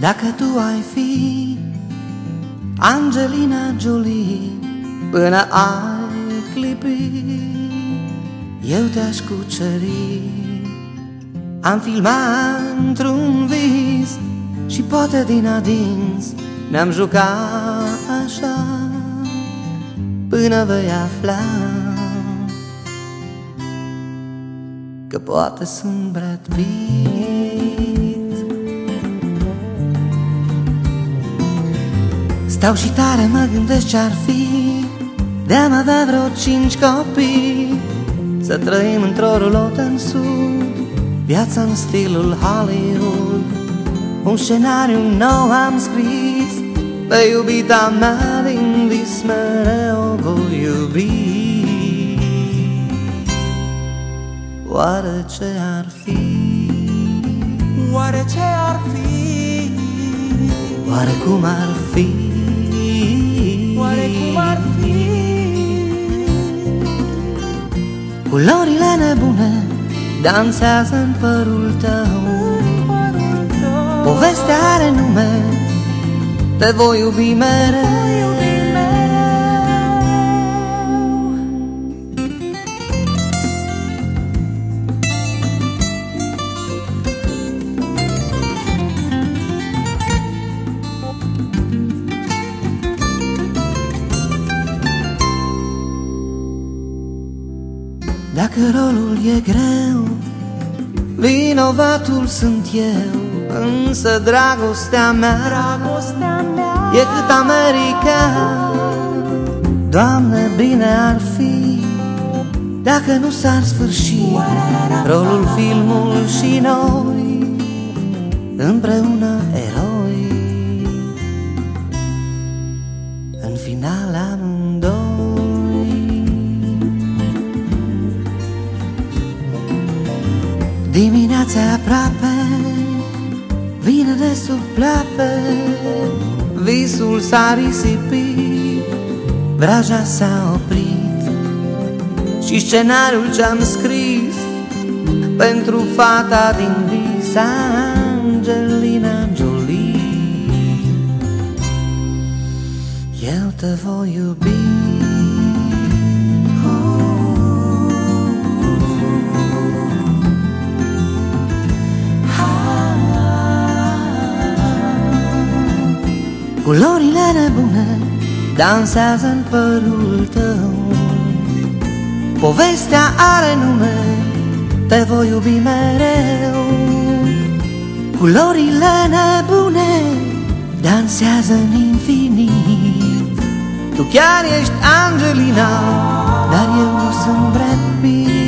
Dacă tu ai fi Angelina Jolie Până ai clipi Eu te-aș cuceri. Am filmat într-un vis Și poate din adins Ne-am jucat așa Până vei afla Că poate sunt Brad Pitt Stau și tare mă gândesc ce-ar fi De-am avea vreo cinci copii Să trăim într-o rulotă în sud Viața în stilul Hollywood Un scenariu nou am scris Pe iubita mea din vis mereu voi iubi Oare ce ar fi? Oare ce ar fi? Oare cum ar fi? Culorile nebune dansează în părul tău. În părul tău Povestea are nume, te voi iubi mereu Voi iubi mereu Dacă rolul e greu, vinovatul sunt eu. Însă dragostea mea Dragostea mea e cât America. Doamne, bine ar fi Dacă nu s-ar sfârși Rolul, filmul și noi. Împreună eroi Dimineața aproape Vine de sub pleape. Visul s-a risipit Vraja s-a oprit Și scenariul ce-am scris Pentru fata din vis Angelina Jolie. Eu te voi iubi Culorile nebune dansează în părul tău. Povestea are nume, te voi iubi mereu. Culorile nebune dansează în infinit. Tu chiar ești Angelina, dar eu nu sunt Brad Pitt